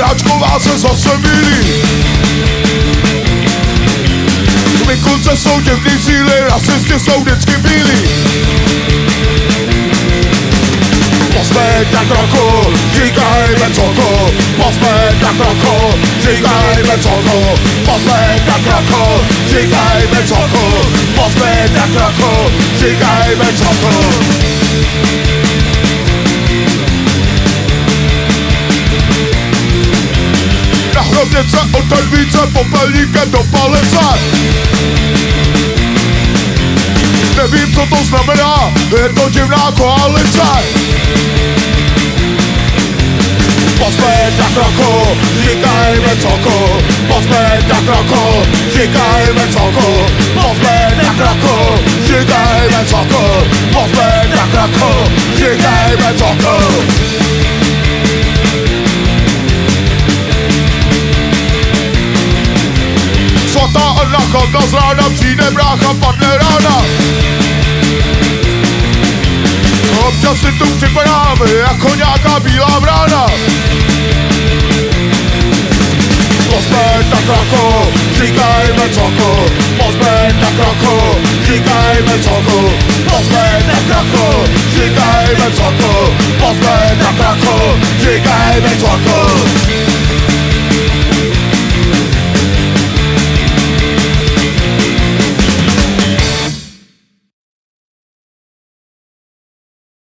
taková se zase milí. Mikulce jsou divný síly, rasisti jsou vždycky bílí. Poslední kroku, říkajme coko, poslední kroku, říkajme coko, poslední kroku, říkajme coko, poslední kroku, říkajme coko. Na hrobnice oteď více popelníkem do palice. Nevím, co to znamená, je to divná koalice. Poslední kroku, říkajme coko, poslední kroku, říkajme coko, Chodna z rána, přijde brácha, padne rána. Občas si tu připadáme jako nějaká bílá brána. Poslední kroku, říkajme coko, poslední kroku, říkajme coko, poslední kroku, říkajme coko, poslední kroku, říkajme coko.